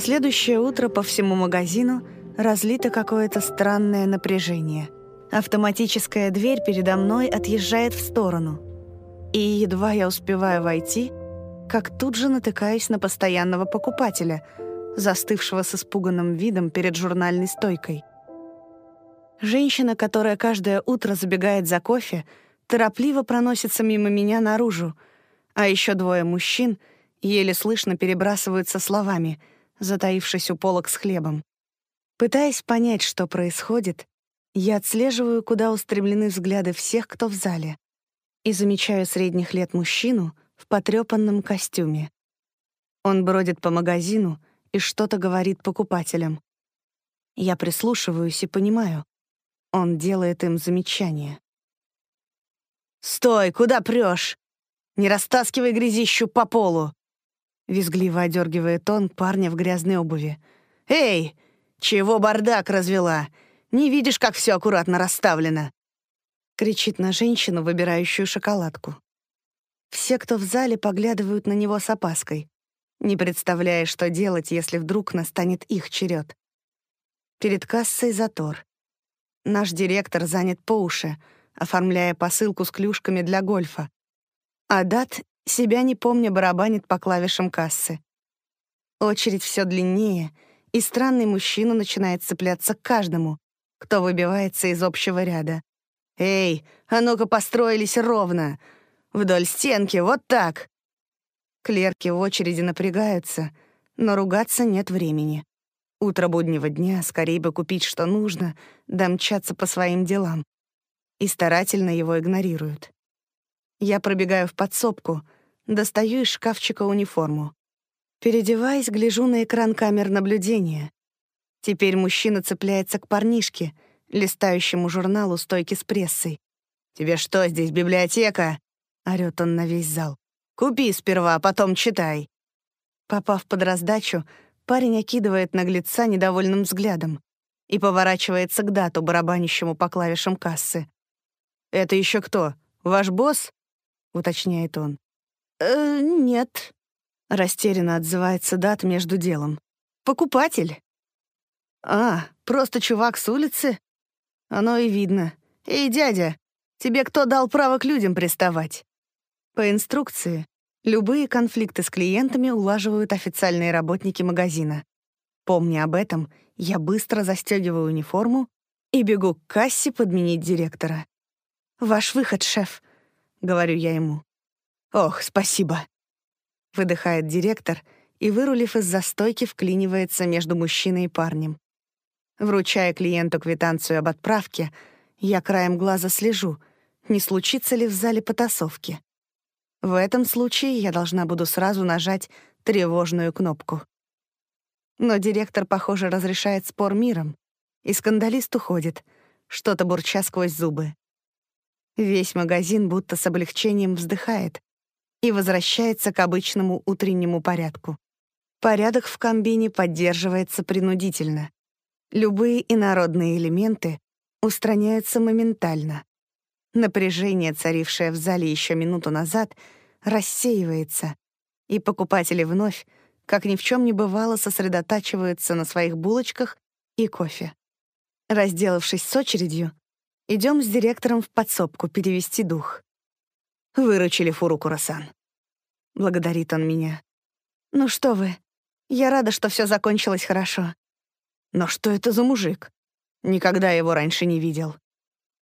Следующее утро по всему магазину разлито какое-то странное напряжение. Автоматическая дверь передо мной отъезжает в сторону. И едва я успеваю войти, как тут же натыкаюсь на постоянного покупателя, застывшего с испуганным видом перед журнальной стойкой. Женщина, которая каждое утро забегает за кофе, торопливо проносится мимо меня наружу, а еще двое мужчин еле слышно перебрасываются словами, затаившись у полок с хлебом. Пытаясь понять, что происходит, я отслеживаю, куда устремлены взгляды всех, кто в зале, и замечаю средних лет мужчину в потрёпанном костюме. Он бродит по магазину и что-то говорит покупателям. Я прислушиваюсь и понимаю, он делает им замечание. «Стой, куда прешь? Не растаскивай грязищу по полу!» Визгливо одергивает он парня в грязной обуви. «Эй, чего бардак развела? Не видишь, как все аккуратно расставлено?» Кричит на женщину, выбирающую шоколадку. Все, кто в зале, поглядывают на него с опаской, не представляя, что делать, если вдруг настанет их черед. Перед кассой затор. Наш директор занят по уши, оформляя посылку с клюшками для гольфа. А Дат, себя не помня, барабанит по клавишам кассы. Очередь все длиннее, и странный мужчина начинает цепляться к каждому, кто выбивается из общего ряда. «Эй, а ну-ка построились ровно! Вдоль стенки, вот так!» Клерки в очереди напрягаются, но ругаться нет времени. Утро буднего дня, скорее бы купить, что нужно, да по своим делам. И старательно его игнорируют. Я пробегаю в подсобку, достаю из шкафчика униформу. Переодеваясь, гляжу на экран камер наблюдения. Теперь мужчина цепляется к парнишке, листающему журналу стойки с прессой. «Тебе что, здесь библиотека?» — орёт он на весь зал. «Купи сперва, а потом читай». Попав под раздачу, Парень окидывает наглеца недовольным взглядом и поворачивается к дату, барабанящему по клавишам кассы. «Это еще кто? Ваш босс?» — уточняет он. «Э, «Нет», — растерянно отзывается дат между делом. «Покупатель». «А, просто чувак с улицы?» «Оно и видно. Эй, дядя, тебе кто дал право к людям приставать?» По инструкции Любые конфликты с клиентами улаживают официальные работники магазина. Помня об этом, я быстро застегиваю униформу и бегу к кассе подменить директора. «Ваш выход, шеф», — говорю я ему. «Ох, спасибо», — выдыхает директор и, вырулив из застойки, вклинивается между мужчиной и парнем. Вручая клиенту квитанцию об отправке, я краем глаза слежу, не случится ли в зале потасовки. В этом случае я должна буду сразу нажать тревожную кнопку. Но директор, похоже, разрешает спор миром, и скандалист уходит, что-то бурча сквозь зубы. Весь магазин будто с облегчением вздыхает и возвращается к обычному утреннему порядку. Порядок в комбине поддерживается принудительно. Любые инородные элементы устраняются моментально. Напряжение, царившее в зале еще минуту назад, рассеивается, и покупатели вновь, как ни в чем не бывало, сосредотачиваются на своих булочках и кофе. Разделавшись с очередью, идем с директором в подсобку перевести дух. «Выручили фуру Курасан». Благодарит он меня. «Ну что вы, я рада, что все закончилось хорошо». «Но что это за мужик? Никогда его раньше не видел».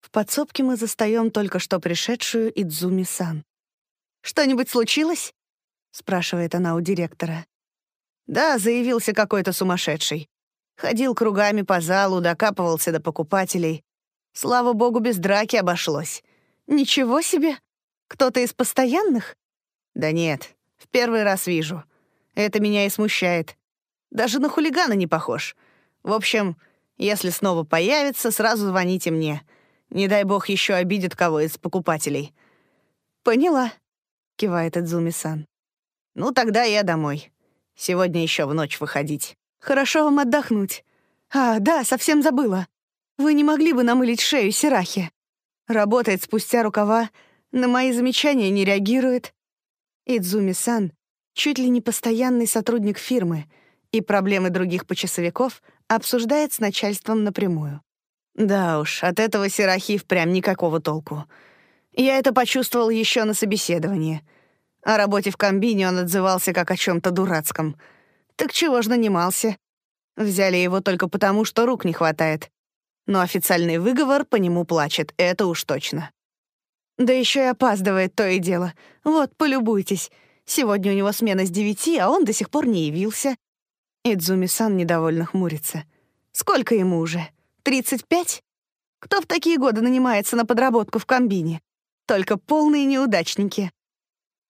В подсобке мы застаем только что пришедшую Идзуми-сан. «Что-нибудь случилось?» — спрашивает она у директора. «Да, заявился какой-то сумасшедший. Ходил кругами по залу, докапывался до покупателей. Слава богу, без драки обошлось. Ничего себе! Кто-то из постоянных? Да нет, в первый раз вижу. Это меня и смущает. Даже на хулигана не похож. В общем, если снова появится, сразу звоните мне. Не дай бог еще обидит кого из покупателей. Поняла, кивает Эдзуми-сан. Ну тогда я домой. Сегодня еще в ночь выходить. Хорошо вам отдохнуть. А, да, совсем забыла. Вы не могли бы намылить шею Сирахи? Работает спустя рукава, на мои замечания не реагирует. Идзуми-сан чуть ли не постоянный сотрудник фирмы, и проблемы других почасовиков обсуждает с начальством напрямую. Да уж, от этого Серахи впрямь никакого толку. Я это почувствовал еще на собеседовании. О работе в комбине он отзывался как о чем то дурацком. Так чего ж нанимался? Взяли его только потому, что рук не хватает. Но официальный выговор по нему плачет, это уж точно. Да еще и опаздывает то и дело. Вот, полюбуйтесь. Сегодня у него смена с девяти, а он до сих пор не явился. Идзуми-сан недовольно хмурится. Сколько ему уже? Тридцать пять? Кто в такие годы нанимается на подработку в комбине? Только полные неудачники.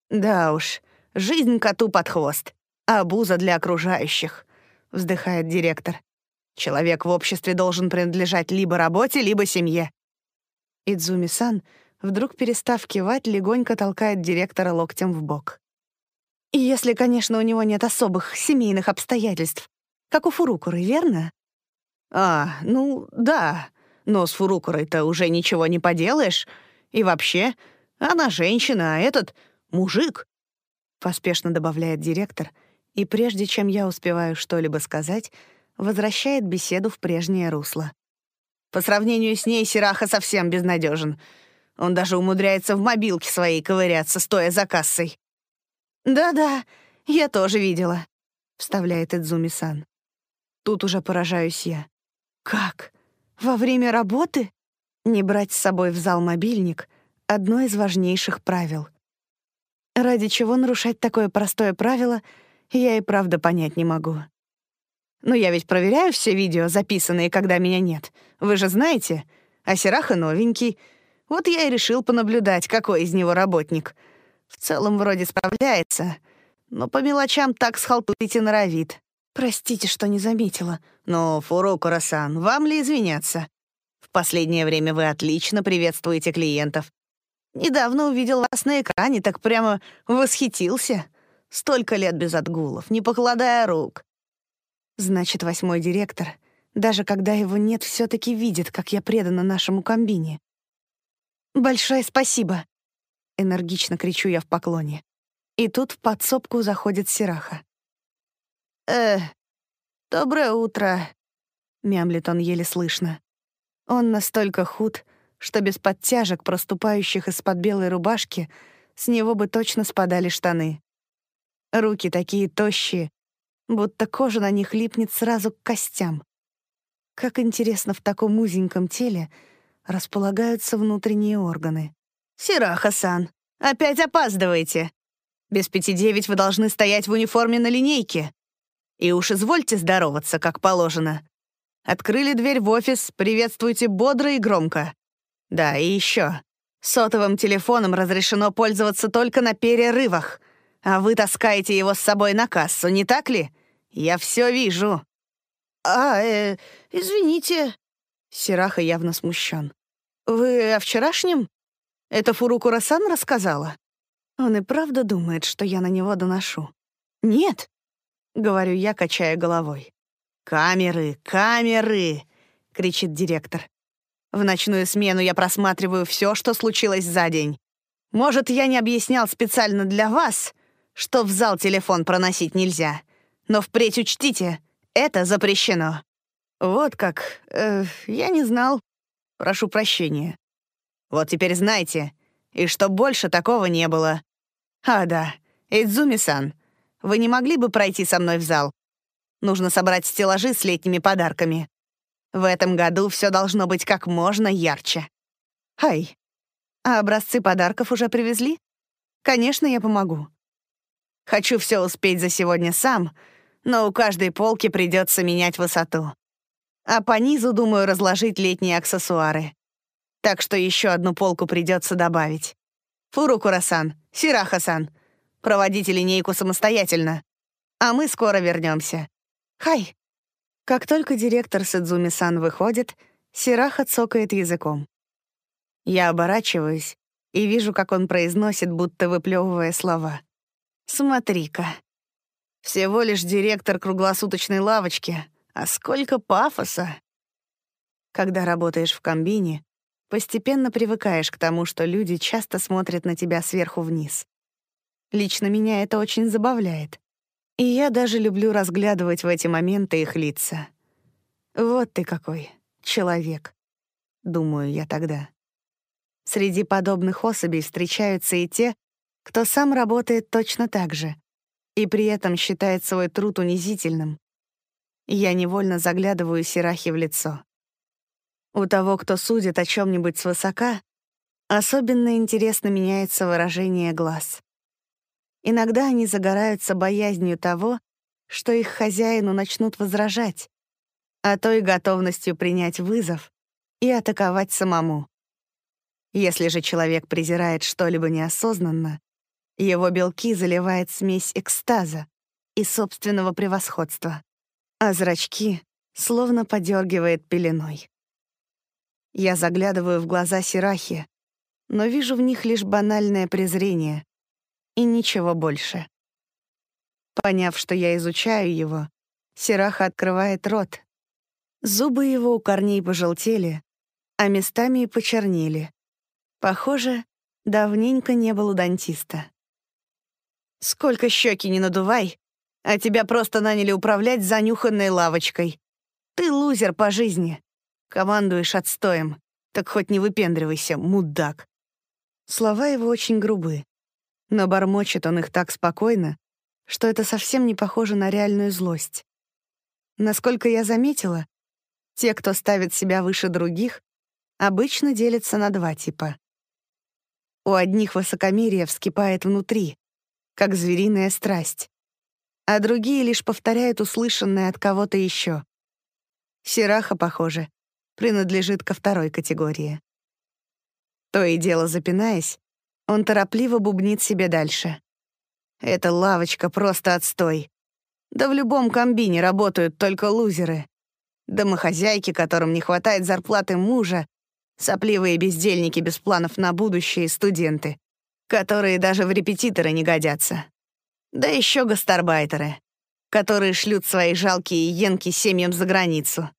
Да уж, жизнь коту под хвост, а буза для окружающих, вздыхает директор. Человек в обществе должен принадлежать либо работе, либо семье. Идзуми-сан — вдруг перестав кивать, легонько толкает директора локтем в бок. «Если, конечно, у него нет особых семейных обстоятельств, как у Фурукуры, верно?» «А, ну, да, но с Фурукурой-то уже ничего не поделаешь. И вообще, она женщина, а этот — мужик», — поспешно добавляет директор, и прежде чем я успеваю что-либо сказать, возвращает беседу в прежнее русло. По сравнению с ней Сираха совсем безнадежен. Он даже умудряется в мобилке своей ковыряться, стоя за кассой. «Да-да, я тоже видела», — вставляет Эдзуми-сан. Тут уже поражаюсь я. «Как? Во время работы?» Не брать с собой в зал мобильник — одно из важнейших правил. Ради чего нарушать такое простое правило, я и правда понять не могу. Но я ведь проверяю все видео, записанные, когда меня нет. Вы же знаете, а Сераха новенький — вот я и решил понаблюдать, какой из него работник. В целом вроде справляется, но по мелочам так схалтурить и норовит. Простите, что не заметила. Но, Фурокура-сан, вам ли извиняться? В последнее время вы отлично приветствуете клиентов. Недавно увидел вас на экране, так прямо восхитился. Столько лет без отгулов, не покладая рук. Значит, восьмой директор, даже когда его нет, все таки видит, как я предана нашему комбине. «Большое спасибо!» — энергично кричу я в поклоне. И тут в подсобку заходит Сираха. «Э, доброе утро», — мямлит он еле слышно. Он настолько худ, что без подтяжек, проступающих из-под белой рубашки, с него бы точно спадали штаны. Руки такие тощие, будто кожа на них липнет сразу к костям. Как интересно в таком узеньком теле — располагаются внутренние органы. «Сираха-сан, опять опаздываете. Без пяти девять вы должны стоять в униформе на линейке. И уж извольте здороваться, как положено. Открыли дверь в офис, приветствуйте бодро и громко. Да, и еще. Сотовым телефоном разрешено пользоваться только на перерывах, а вы таскаете его с собой на кассу, не так ли? Я все вижу». «А, э, извините». Сираха явно смущен. «Вы о вчерашнем? Это Фурукура-сан рассказала?» Он и правда думает, что я на него доношу. «Нет», — говорю я, качая головой. «Камеры, камеры!» — кричит директор. В ночную смену я просматриваю все, что случилось за день. Может, я не объяснял специально для вас, что в зал телефон проносить нельзя, но впредь учтите, это запрещено. Вот как, э, я не знал. Прошу прощения. Вот теперь знайте, и что больше такого не было. А, да, Идзуми-сан, вы не могли бы пройти со мной в зал? Нужно собрать стеллажи с летними подарками. В этом году все должно быть как можно ярче. Ай, а образцы подарков уже привезли? Конечно, я помогу. Хочу все успеть за сегодня сам, но у каждой полки придется менять высоту а по низу думаю разложить летние аксессуары. Так что еще одну полку придется добавить. Фуру-курасан, Сираха-сан, проводите линейку самостоятельно. А мы скоро вернемся. Хай. Как только директор Сэдзуми-сан выходит, Сираха цокает языком. Я оборачиваюсь и вижу, как он произносит, будто выплевывая слова. «Смотри-ка. Всего лишь директор круглосуточной лавочки, а сколько пафоса! Когда работаешь в комбине, постепенно привыкаешь к тому, что люди часто смотрят на тебя сверху вниз. Лично меня это очень забавляет. И я даже люблю разглядывать в эти моменты их лица. Вот ты какой, человек, думаю я тогда. Среди подобных особей встречаются и те, кто сам работает точно так же и при этом считает свой труд унизительным. Я невольно заглядываю Сирахе в лицо. У того, кто судит о чем нибудь свысока, особенно интересно меняется выражение глаз. Иногда они загораются боязнью того, что их хозяину начнут возражать, а то и готовностью принять вызов и атаковать самому. Если же человек презирает что-либо неосознанно, его белки заливает смесь экстаза и собственного превосходства, а зрачки словно подергивает пеленой. Я заглядываю в глаза Сирахи, но вижу в них лишь банальное презрение, и ничего больше. Поняв, что я изучаю его, Сираха открывает рот. Зубы его у корней пожелтели, а местами и почернели. Похоже, давненько не был у дантиста. «Сколько щеки не надувай, а тебя просто наняли управлять занюханной лавочкой. Ты лузер по жизни. Командуешь отстоем. Так хоть не выпендривайся, мудак». Слова его очень грубы. Но бормочет он их так спокойно, что это совсем не похоже на реальную злость. Насколько я заметила, те, кто ставит себя выше других, обычно делятся на два типа. У одних высокомерие вскипает внутри, как звериная страсть, а другие лишь повторяют услышанное от кого-то еще. Сираха, похоже, принадлежит ко второй категории. То и дело запинаясь, он торопливо бубнит себе дальше. «Эта лавочка просто отстой. Да в любом комбине работают только лузеры. Домохозяйки, которым не хватает зарплаты мужа, сопливые бездельники без планов на будущее и студенты, которые даже в репетиторы не годятся. Да еще гастарбайтеры, которые шлют свои жалкие йенки семьям за границу.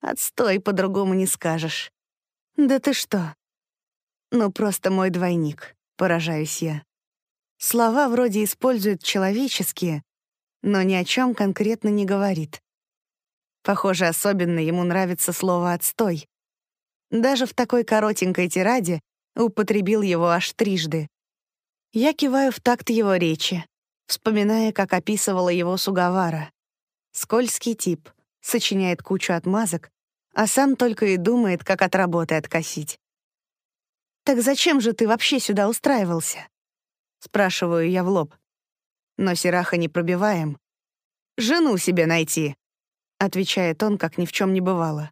Отстой, по-другому не скажешь. Да ты что? Ну, просто мой двойник поражаюсь я. Слова вроде использует человеческие, но ни о чем конкретно не говорит. Похоже, особенно ему нравится слово «отстой». Даже в такой коротенькой тираде употребил его аж трижды. Я киваю в такт его речи, вспоминая, как описывала его Сугавара. Скользкий тип, сочиняет кучу отмазок, а сам только и думает, как от работы откосить. «Так зачем же ты вообще сюда устраивался?» Спрашиваю я в лоб. Но Сираха не пробиваем. «Жену себе найти», — отвечает он, как ни в чем не бывало.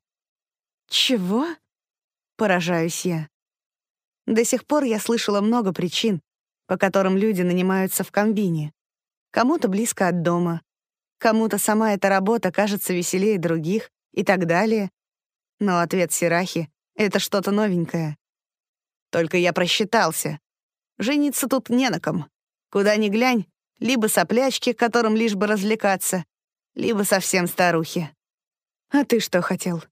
«Чего?» — поражаюсь я. До сих пор я слышала много причин, по которым люди нанимаются в комбине. Кому-то близко от дома, кому-то сама эта работа кажется веселее других и так далее. Но ответ Сирахи — это что-то новенькое. Только я просчитался. Жениться тут не на ком. Куда ни глянь, либо соплячки, которым лишь бы развлекаться, либо совсем старухи. А ты что хотел?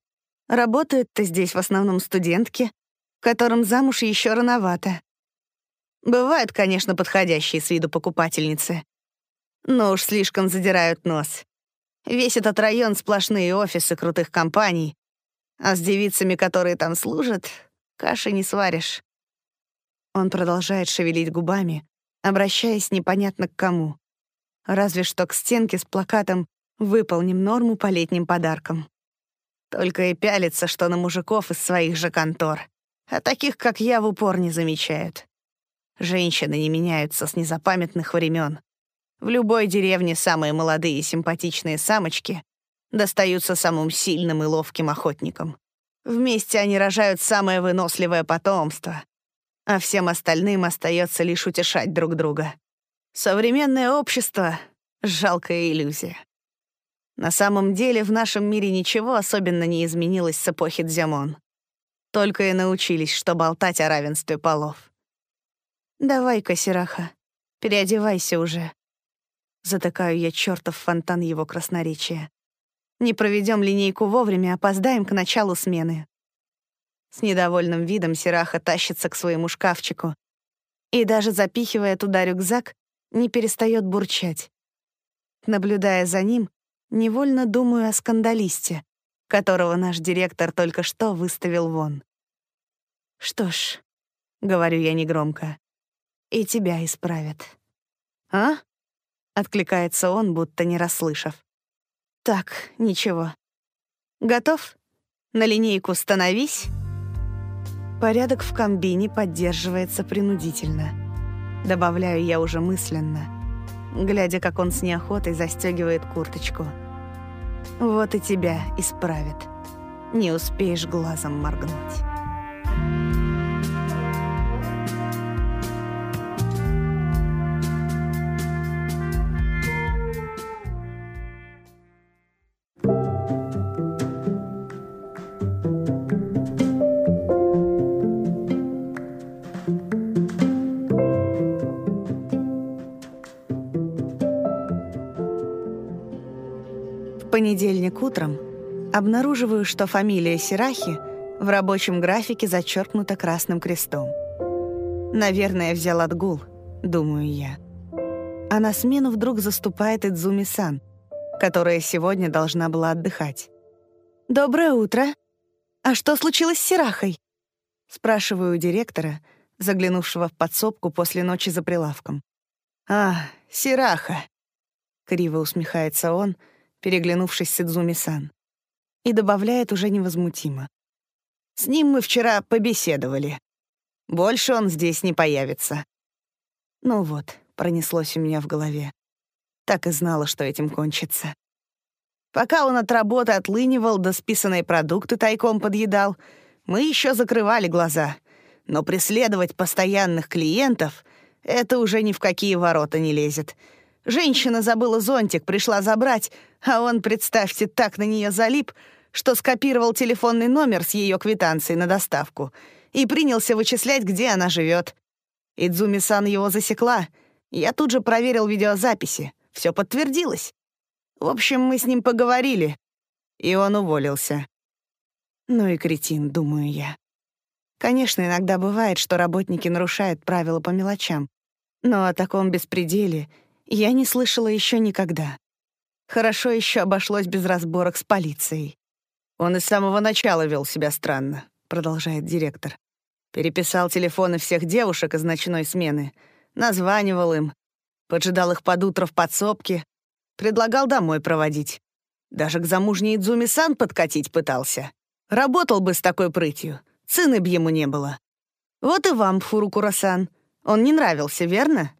Работают-то здесь в основном студентки, которым замуж еще рановато. Бывают, конечно, подходящие с виду покупательницы. Но уж слишком задирают нос. Весь этот район — сплошные офисы крутых компаний, а с девицами, которые там служат, каши не сваришь. Он продолжает шевелить губами, обращаясь непонятно к кому. Разве что к стенке с плакатом «Выполним норму по летним подаркам». Только и пялится, что на мужиков из своих же контор. А таких, как я, в упор не замечают. Женщины не меняются с незапамятных времен. В любой деревне самые молодые и симпатичные самочки достаются самым сильным и ловким охотникам. Вместе они рожают самое выносливое потомство, а всем остальным остается лишь утешать друг друга. Современное общество — жалкая иллюзия. На самом деле в нашем мире ничего особенно не изменилось с эпохи Дзямон. Только и научились, что болтать о равенстве полов. «Давай-ка, Сираха, переодевайся уже». Затыкаю я чертов фонтан его красноречия. Не проведем линейку вовремя, опоздаем к началу смены. С недовольным видом Сираха тащится к своему шкафчику и даже запихивая туда рюкзак, не перестает бурчать. Наблюдая за ним, невольно думаю о скандалисте, которого наш директор только что выставил вон. «Что ж», — говорю я негромко, — «и тебя исправят». «А?» — откликается он, будто не расслышав. «Так, ничего. Готов? На линейку становись». Порядок в комбине поддерживается принудительно. Добавляю я уже мысленно, глядя, как он с неохотой застегивает курточку. Вот и тебя исправят. Не успеешь глазом моргнуть. Понедельник утром обнаруживаю, что фамилия Сирахи в рабочем графике зачеркнута красным крестом. Наверное, взял отгул, думаю я. А на смену вдруг заступает Идзуми-сан, которая сегодня должна была отдыхать. «Доброе утро. А что случилось с Сирахой?» Спрашиваю у директора, заглянувшего в подсобку после ночи за прилавком. «А, Сираха!» Криво усмехается он — переглянувшись с Идзуми-сан. И добавляет уже невозмутимо. «С ним мы вчера побеседовали. Больше он здесь не появится». Ну вот, пронеслось у меня в голове. Так и знала, что этим кончится. Пока он от работы отлынивал, да списанные продукты тайком подъедал, мы еще закрывали глаза. Но преследовать постоянных клиентов — это уже ни в какие ворота не лезет — Женщина забыла зонтик, пришла забрать, а он, представьте, так на нее залип, что скопировал телефонный номер с ее квитанцией на доставку и принялся вычислять, где она живет. Идзуми-сан его засекла. Я тут же проверил видеозаписи. Все подтвердилось. В общем, мы с ним поговорили, и он уволился. Ну и кретин, думаю я. Конечно, иногда бывает, что работники нарушают правила по мелочам, но о таком беспределе — я не слышала еще никогда. Хорошо еще обошлось без разборок с полицией. Он и с самого начала вел себя странно, продолжает директор. Переписал телефоны всех девушек из ночной смены, названивал им, поджидал их под утро в подсобке, предлагал домой проводить. Даже к замужней Идзуми-сан подкатить пытался. Работал бы с такой прытью, цены б ему не было. Вот и вам, Фурукура-сан. Он не нравился, верно?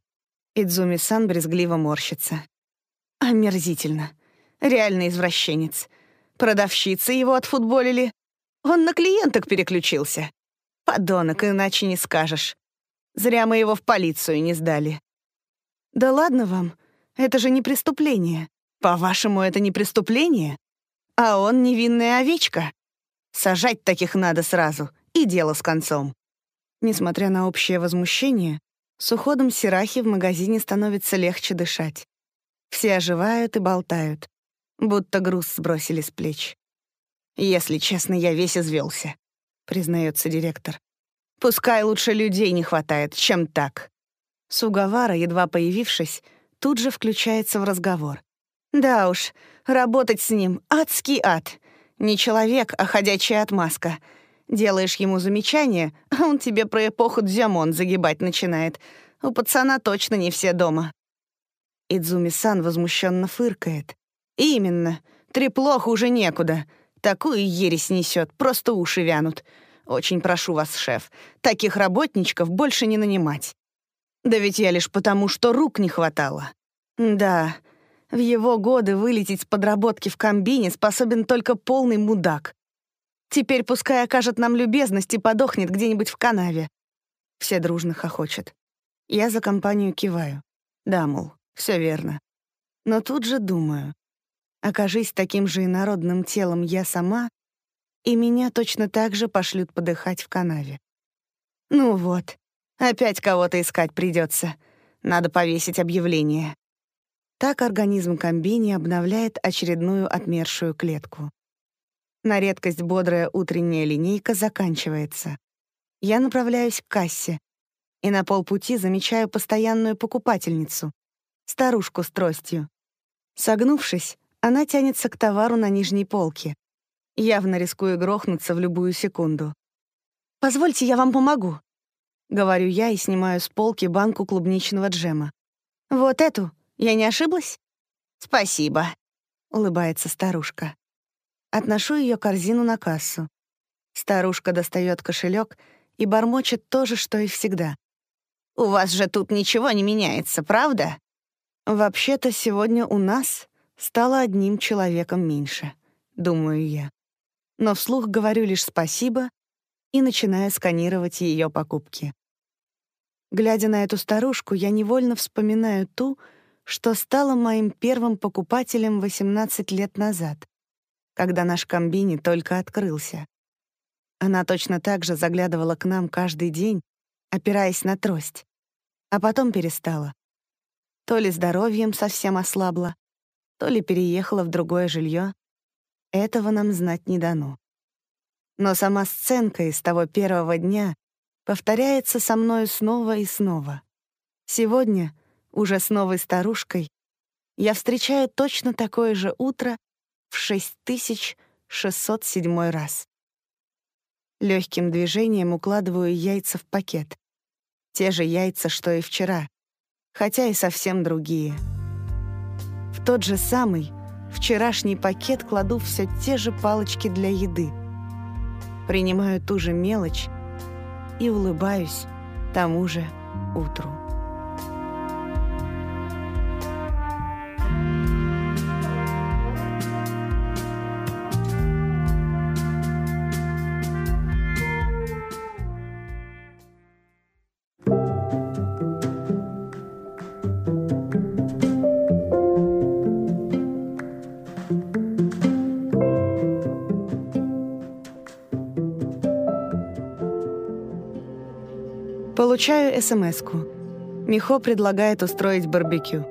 Идзуми-сан брезгливо морщится. Омерзительно. Реальный извращенец. Продавщицы его отфутболили. Он на клиенток переключился. Подонок, иначе не скажешь. Зря мы его в полицию не сдали. Да ладно вам, это же не преступление. По-вашему, это не преступление? А он невинная овечка. Сажать таких надо сразу, и дело с концом. Несмотря на общее возмущение, с уходом Сирахи в магазине становится легче дышать. Все оживают и болтают, будто груз сбросили с плеч. «Если честно, я весь извелся, признается директор. «Пускай лучше людей не хватает, чем так». Сугавара, едва появившись, тут же включается в разговор. «Да уж, работать с ним — адский ад. Не человек, а ходячая отмазка — Делаешь ему замечание, а он тебе про эпоху Дзямон загибать начинает. У пацана точно не все дома. Идзуми-сан возмущенно фыркает. «Именно. Трепло хуже некуда. Такую ересь несет, просто уши вянут. Очень прошу вас, шеф, таких работничков больше не нанимать. Да ведь я лишь потому, что рук не хватало. Да, в его годы вылететь с подработки в комбине способен только полный мудак. Теперь пускай окажет нам любезность и подохнет где-нибудь в канаве. Все дружно хохочет. Я за компанию киваю. Да, мол, все верно. Но тут же думаю, окажись таким же инородным телом я сама, и меня точно так же пошлют подыхать в канаве. Ну вот, опять кого-то искать придется. Надо повесить объявление. Так организм комбини обновляет очередную отмершую клетку. На редкость бодрая утренняя линейка заканчивается. Я направляюсь к кассе и на полпути замечаю постоянную покупательницу, старушку с тростью. Согнувшись, она тянется к товару на нижней полке, явно рискуя грохнуться в любую секунду. «Позвольте, я вам помогу», — говорю я и снимаю с полки банку клубничного джема. «Вот эту? Я не ошиблась?» «Спасибо», — улыбается старушка. Отношу ее корзину на кассу. Старушка достает кошелек и бормочет то же, что и всегда. «У вас же тут ничего не меняется, правда?» «Вообще-то сегодня у нас стало одним человеком меньше», — думаю я. Но вслух говорю лишь спасибо и начинаю сканировать ее покупки. Глядя на эту старушку, я невольно вспоминаю ту, что стала моим первым покупателем 18 лет назад, когда наш комбини только открылся. Она точно так же заглядывала к нам каждый день, опираясь на трость, а потом перестала. То ли здоровьем совсем ослабла, то ли переехала в другое жилье. Этого нам знать не дано. Но сама сценка из того первого дня повторяется со мною снова и снова. Сегодня, уже с новой старушкой, я встречаю точно такое же утро в 6607 раз. Легким движением укладываю яйца в пакет. Те же яйца, что и вчера, хотя и совсем другие. В тот же самый вчерашний пакет кладу все те же палочки для еды. Принимаю ту же мелочь и улыбаюсь тому же утру. Получаю СМС-ку. Михо предлагает устроить барбекю.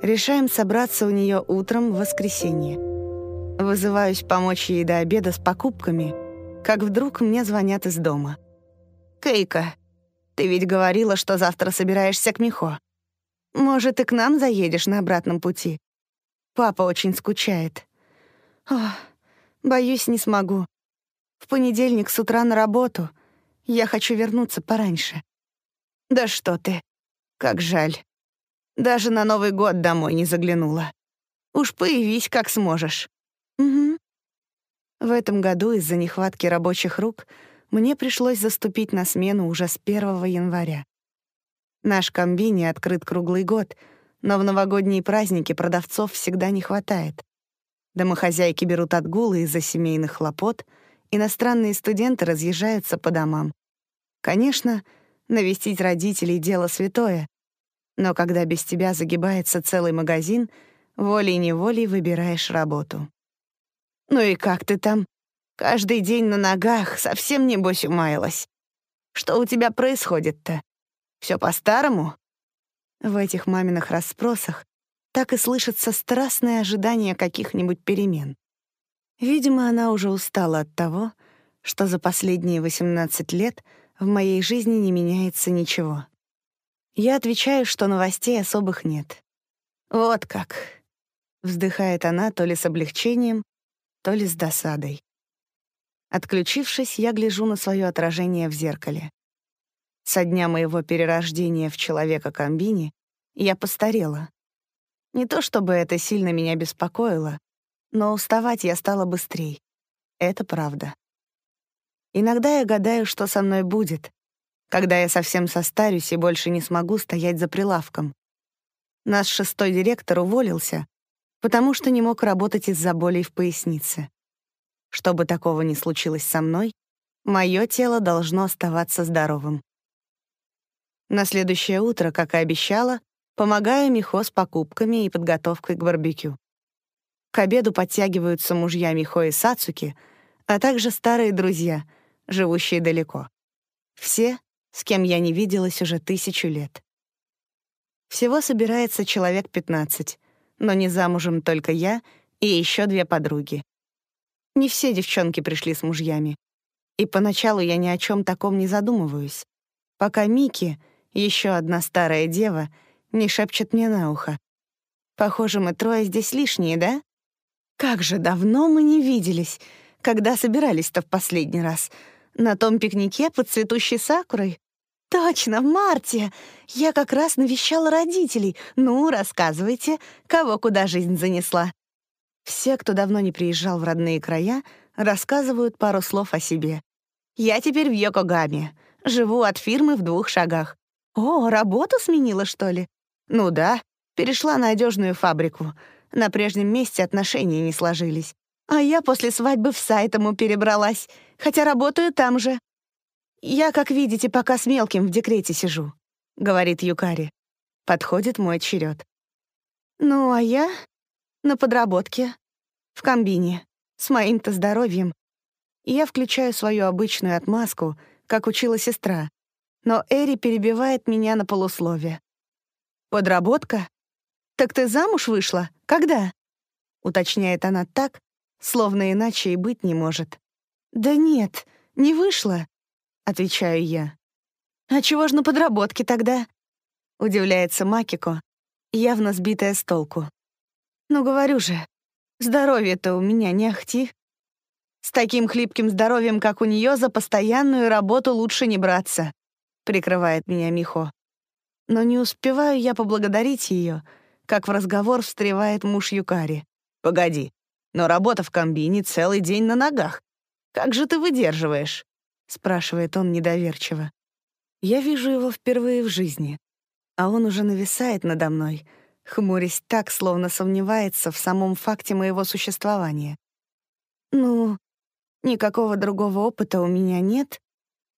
Решаем собраться у нее утром в воскресенье. Вызываюсь помочь ей до обеда с покупками, как вдруг мне звонят из дома. «Кейка, ты ведь говорила, что завтра собираешься к Михо. Может, и к нам заедешь на обратном пути? Папа очень скучает. О, боюсь, не смогу. В понедельник с утра на работу. Я хочу вернуться пораньше. Да что ты. Как жаль. Даже на Новый год домой не заглянула. Уж появись, как сможешь. Угу. В этом году из-за нехватки рабочих рук мне пришлось заступить на смену уже с 1 января. Наш комбини открыт круглый год, но в новогодние праздники продавцов всегда не хватает. Домохозяйки берут отгулы из-за семейных хлопот, иностранные студенты разъезжаются по домам. Конечно, Навестить родителей — дело святое. Но когда без тебя загибается целый магазин, волей-неволей выбираешь работу. «Ну и как ты там? Каждый день на ногах, совсем небось умаялась. Что у тебя происходит-то? Все по-старому?» В этих маминых расспросах так и слышится страстное ожидание каких-нибудь перемен. Видимо, она уже устала от того, что за последние 18 лет — в моей жизни не меняется ничего. Я отвечаю, что новостей особых нет. «Вот как!» — вздыхает она то ли с облегчением, то ли с досадой. Отключившись, я гляжу на свое отражение в зеркале. Со дня моего перерождения в человека-комбини я постарела. Не то чтобы это сильно меня беспокоило, но уставать я стала быстрее. Это правда. Иногда я гадаю, что со мной будет, когда я совсем состарюсь и больше не смогу стоять за прилавком. Наш шестой директор уволился, потому что не мог работать из-за болей в пояснице. Чтобы такого не случилось со мной, мое тело должно оставаться здоровым. На следующее утро, как и обещала, помогаю Михо с покупками и подготовкой к барбекю. К обеду подтягиваются мужья Михо и Сацуки, а также старые друзья — живущие далеко. Все, с кем я не виделась уже тысячу лет. Всего собирается человек 15, но не замужем только я и еще две подруги. Не все девчонки пришли с мужьями. И поначалу я ни о чем таком не задумываюсь, пока Мики, еще одна старая дева, не шепчет мне на ухо. Похоже, мы трое здесь лишние, да? Как же давно мы не виделись. Когда собирались-то в последний раз? На том пикнике под цветущей сакурой? Точно, в марте. Я как раз навещала родителей. Ну, рассказывайте, кого куда жизнь занесла. Все, кто давно не приезжал в родные края, рассказывают пару слов о себе. Я теперь в Йокогаме. Живу от фирмы в двух шагах. О, работу сменила, что ли? Ну да, перешла на одежную фабрику. На прежнем месте отношения не сложились. А я после свадьбы в Сайтому перебралась, хотя работаю там же. Я, как видите, пока с мелким в декрете сижу, — говорит Юкари. Подходит мой черед. Ну, а я на подработке, в комбине, с моим-то здоровьем. Я включаю свою обычную отмазку, как учила сестра, но Эри перебивает меня на полусловие. «Подработка? Так ты замуж вышла? Когда?» Уточняет она так, словно иначе и быть не может. «Да нет, не вышла», — отвечаю я. «А чего ж на подработке тогда?» — удивляется Макико, явно сбитая с толку. «Ну, говорю же, здоровье-то у меня не ахти. С таким хлипким здоровьем, как у нее, за постоянную работу лучше не браться», — прикрывает меня Михо. Но не успеваю я поблагодарить ее, как в разговор встревает муж Юкари. «Погоди, но работа в комбине целый день на ногах. Как же ты выдерживаешь?» — спрашивает он недоверчиво. Я вижу его впервые в жизни, а он уже нависает надо мной, хмурясь так, словно сомневается в самом факте моего существования. «Ну, никакого другого опыта у меня нет,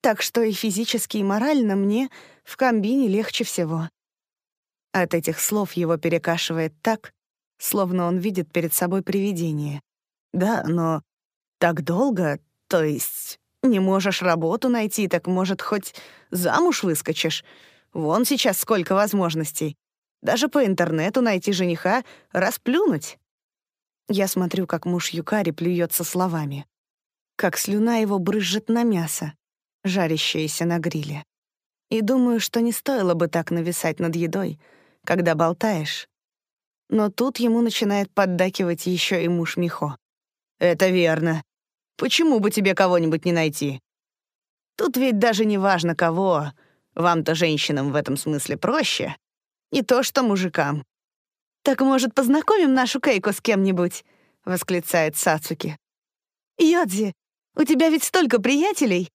так что и физически, и морально мне в комбине легче всего». От этих слов его перекашивает так, словно он видит перед собой привидение. «Да, но так долго, то есть не можешь работу найти, так, может, хоть замуж выскочишь? Вон сейчас сколько возможностей. Даже по интернету найти жениха — расплюнуть». Я смотрю, как муж Юкари плюется словами. Как слюна его брызжет на мясо, жарящееся на гриле. И думаю, что не стоило бы так нависать над едой, когда болтаешь, но тут ему начинает поддакивать еще и муж Михо. «Это верно. Почему бы тебе кого-нибудь не найти? Тут ведь даже не важно кого. Вам-то, женщинам, в этом смысле проще. Не то что мужикам». «Так, может, познакомим нашу Кейку с кем-нибудь?» — восклицает Сацуки. «Йодзи, у тебя ведь столько приятелей!»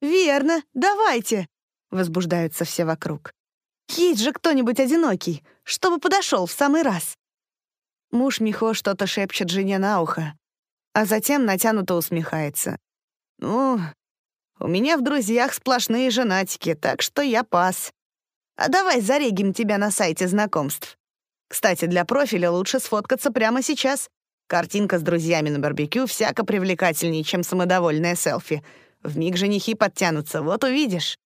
«Верно, давайте!» — возбуждаются все вокруг. Есть же кто-нибудь одинокий, чтобы подошел в самый раз. Муж Михо что-то шепчет жене на ухо, а затем натянуто усмехается. «Ну, у меня в друзьях сплошные женатики, так что я пас. А давай зарегим тебя на сайте знакомств. Кстати, для профиля лучше сфоткаться прямо сейчас. Картинка с друзьями на барбекю всяко привлекательнее, чем самодовольное селфи. Вмиг женихи подтянутся, вот увидишь».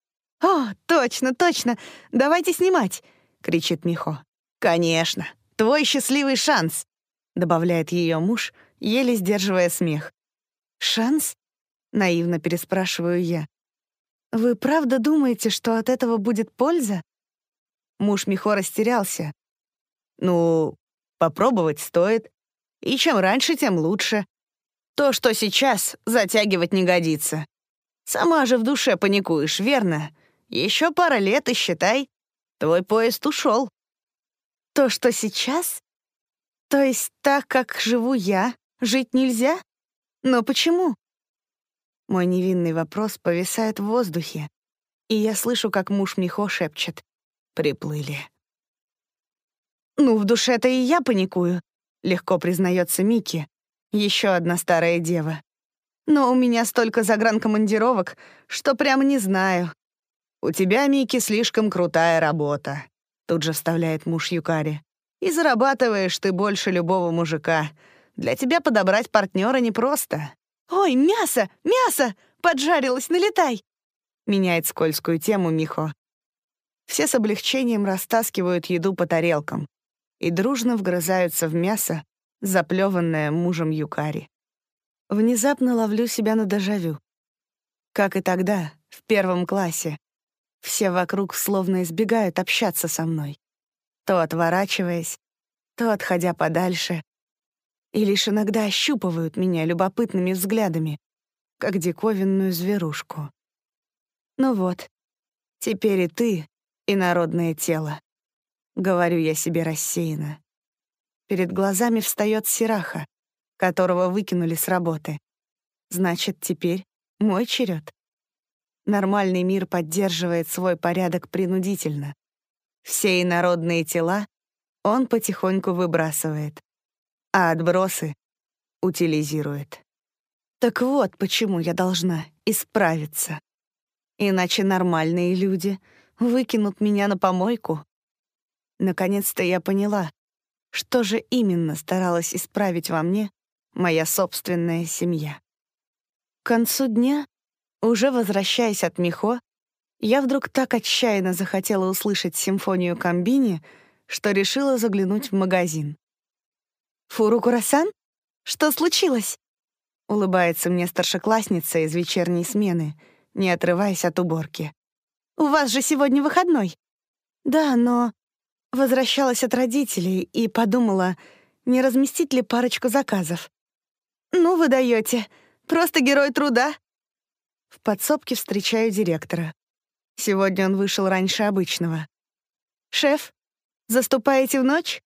«О, точно, точно! Давайте снимать!» — кричит Михо. «Конечно! Твой счастливый шанс!» — добавляет ее муж, еле сдерживая смех. «Шанс?» — наивно переспрашиваю я. «Вы правда думаете, что от этого будет польза?» Муж Михо растерялся. «Ну, попробовать стоит. И чем раньше, тем лучше. То, что сейчас, затягивать не годится. Сама же в душе паникуешь, верно? Еще пара лет и считай, твой поезд ушел. То, что сейчас? То есть так, как живу я, жить нельзя? Но почему? Мой невинный вопрос повисает в воздухе, и я слышу, как муж Михо шепчет. Приплыли. «Ну, в душе-то и я паникую», — легко признается Микки, еще одна старая дева. «Но у меня столько загранкомандировок, что прям не знаю, «У тебя, Микки, слишком крутая работа», — тут же вставляет муж Юкари. «И зарабатываешь ты больше любого мужика. Для тебя подобрать партнера непросто». «Ой, мясо! Мясо! Поджарилось, налетай!» Меняет скользкую тему Михо. Все с облегчением растаскивают еду по тарелкам и дружно вгрызаются в мясо, заплеванное мужем Юкари. Внезапно ловлю себя на дежавю. Как и тогда, в первом классе, все вокруг словно избегают общаться со мной. То отворачиваясь, то отходя подальше, и лишь иногда ощупывают меня любопытными взглядами, как диковинную зверушку. Ну вот, теперь и ты, и народное тело. Говорю я себе рассеянно. Перед глазами встает Сираха, которого выкинули с работы. Значит, теперь мой черед. Нормальный мир поддерживает свой порядок принудительно. Все инородные тела он потихоньку выбрасывает, а отбросы утилизирует. Так вот, почему я должна исправиться. Иначе нормальные люди выкинут меня на помойку. Наконец-то я поняла, что же именно старалась исправить во мне моя собственная семья. К концу дня, уже возвращаясь от Михо, я вдруг так отчаянно захотела услышать симфонию Комбини, что решила заглянуть в магазин. «Фуру Курасан? Что случилось?» Улыбается мне старшеклассница из вечерней смены, не отрываясь от уборки. «У вас же сегодня выходной». «Да, но...» Возвращалась от родителей и подумала, не разместить ли парочку заказов. «Ну вы даете, просто герой труда». В подсобке встречаю директора. Сегодня он вышел раньше обычного. «Шеф, заступаете в ночь?»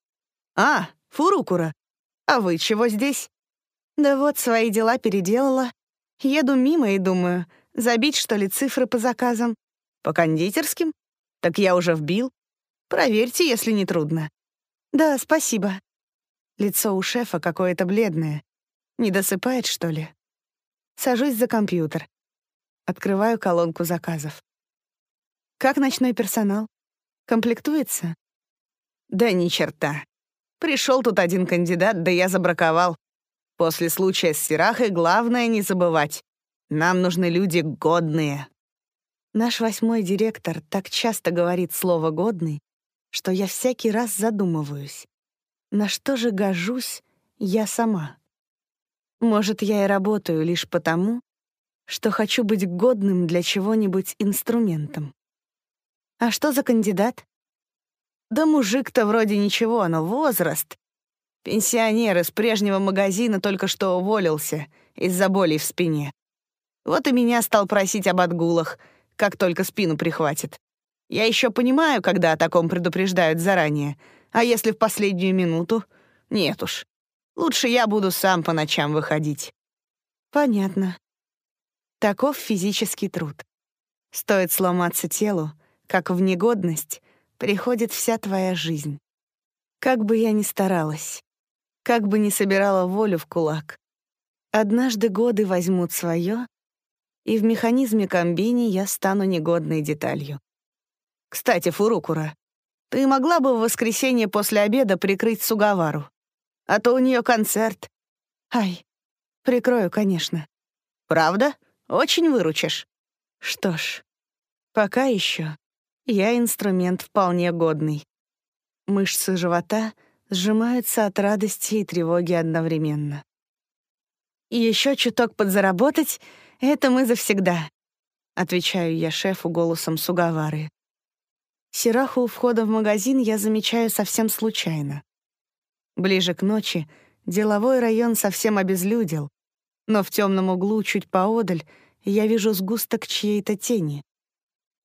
«А, Фурукура, а вы чего здесь?» «Да вот, свои дела переделала. Еду мимо и думаю, забить, что ли, цифры по заказам? По кондитерским? Так я уже вбил. Проверьте, если не трудно». «Да, спасибо». Лицо у шефа какое-то бледное. Не досыпает, что ли? Сажусь за компьютер. Открываю колонку заказов. Как ночной персонал? Комплектуется? Да ни черта. Пришел тут один кандидат, да я забраковал. После случая с Сирахой главное не забывать. Нам нужны люди годные. Наш восьмой директор так часто говорит слово «годный», что я всякий раз задумываюсь, на что же гожусь я сама. Может, я и работаю лишь потому, что хочу быть годным для чего-нибудь инструментом. А что за кандидат? Да мужик-то вроде ничего, но возраст. Пенсионер из прежнего магазина только что уволился из-за боли в спине. Вот и меня стал просить об отгулах, как только спину прихватит. Я еще понимаю, когда о таком предупреждают заранее, а если в последнюю минуту? Нет уж. Лучше я буду сам по ночам выходить. Понятно. Таков физический труд. Стоит сломаться телу, как в негодность приходит вся твоя жизнь. Как бы я ни старалась, как бы ни собирала волю в кулак, однажды годы возьмут свое, и в механизме комбини я стану негодной деталью. Кстати, Фурукура, ты могла бы в воскресенье после обеда прикрыть Сугавару? А то у нее концерт. Ай, прикрою, конечно. Правда? Очень выручишь. Что ж, пока еще я инструмент вполне годный. Мышцы живота сжимаются от радости и тревоги одновременно. Еще чуток подзаработать — это мы завсегда, отвечаю я шефу голосом Сугавары. Сираху у входа в магазин я замечаю совсем случайно. Ближе к ночи деловой район совсем обезлюдел, но в темном углу чуть поодаль я вижу сгусток чьей-то тени.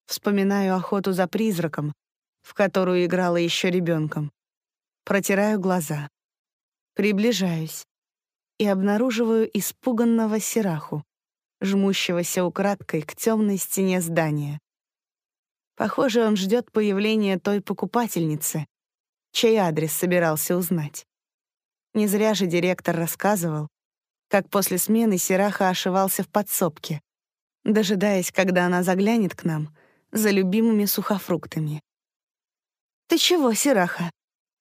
Вспоминаю охоту за призраком, в которую играла еще ребенком. Протираю глаза. Приближаюсь и обнаруживаю испуганного Сираху, жмущегося украдкой к темной стене здания. Похоже, он ждет появления той покупательницы, чей адрес собирался узнать. Не зря же директор рассказывал, как после смены Сираха ошивался в подсобке, дожидаясь, когда она заглянет к нам за любимыми сухофруктами. «Ты чего, Сираха?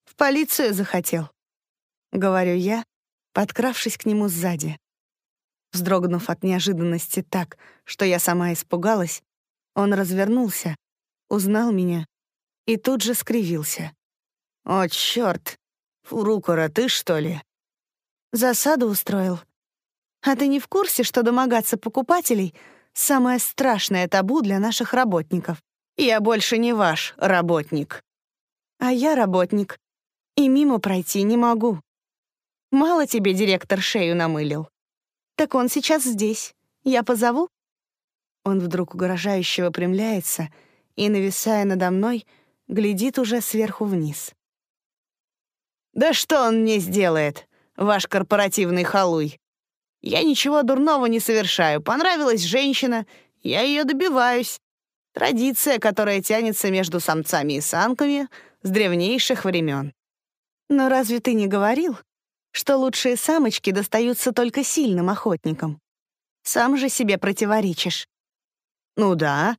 В полицию захотел?» — говорю я, подкравшись к нему сзади. Вздрогнув от неожиданности так, что я сама испугалась, он развернулся, узнал меня и тут же скривился. «О, чёрт! Фурукура, ты что ли?» «Засаду устроил. А ты не в курсе, что домогаться покупателей — Самое страшное табу для наших работников. Я больше не ваш работник. А я работник. И мимо пройти не могу. Мало тебе директор шею намылил. Так он сейчас здесь. Я позову?» Он вдруг угрожающе выпрямляется и, нависая надо мной, глядит уже сверху вниз. «Да что он мне сделает, ваш корпоративный халуй? Я ничего дурного не совершаю. Понравилась женщина, я ее добиваюсь. Традиция, которая тянется между самцами и самками с древнейших времен. Но разве ты не говорил, что лучшие самочки достаются только сильным охотникам? Сам же себе противоречишь. Ну да.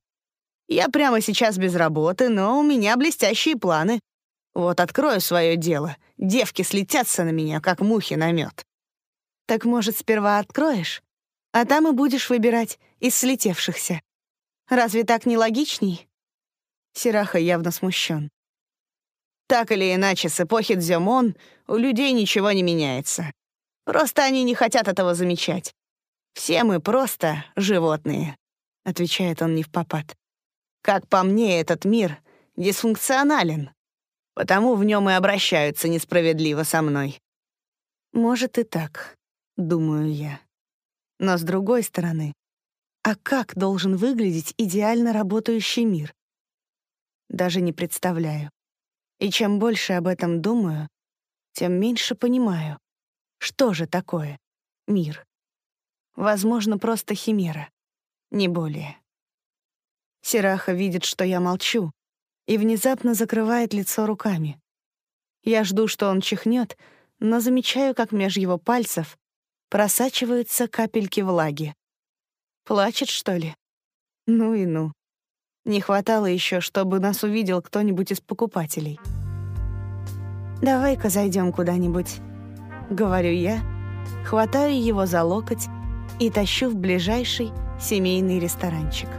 Я прямо сейчас без работы, но у меня блестящие планы. Вот открою свое дело. Девки слетятся на меня, как мухи на мед. Так, может, сперва откроешь, а там и будешь выбирать из слетевшихся. Разве так не логичней? Сираха явно смущен. Так или иначе, с эпохи Дзёмон у людей ничего не меняется. Просто они не хотят этого замечать. Все мы просто животные, отвечает он не в попад. Как по мне, этот мир дисфункционален, потому в нем и обращаются несправедливо со мной. Может и так, думаю я. Но с другой стороны, а как должен выглядеть идеально работающий мир? Даже не представляю. И чем больше об этом думаю, тем меньше понимаю, что же такое мир. Возможно, просто химера, не более. Сираха видит, что я молчу, и внезапно закрывает лицо руками. Я жду, что он чихнет, но замечаю, как меж его пальцев просачиваются капельки влаги. Плачет, что ли? Ну и ну. Не хватало еще, чтобы нас увидел кто-нибудь из покупателей. «Давай-ка зайдем куда-нибудь», — говорю я, хватаю его за локоть и тащу в ближайший семейный ресторанчик.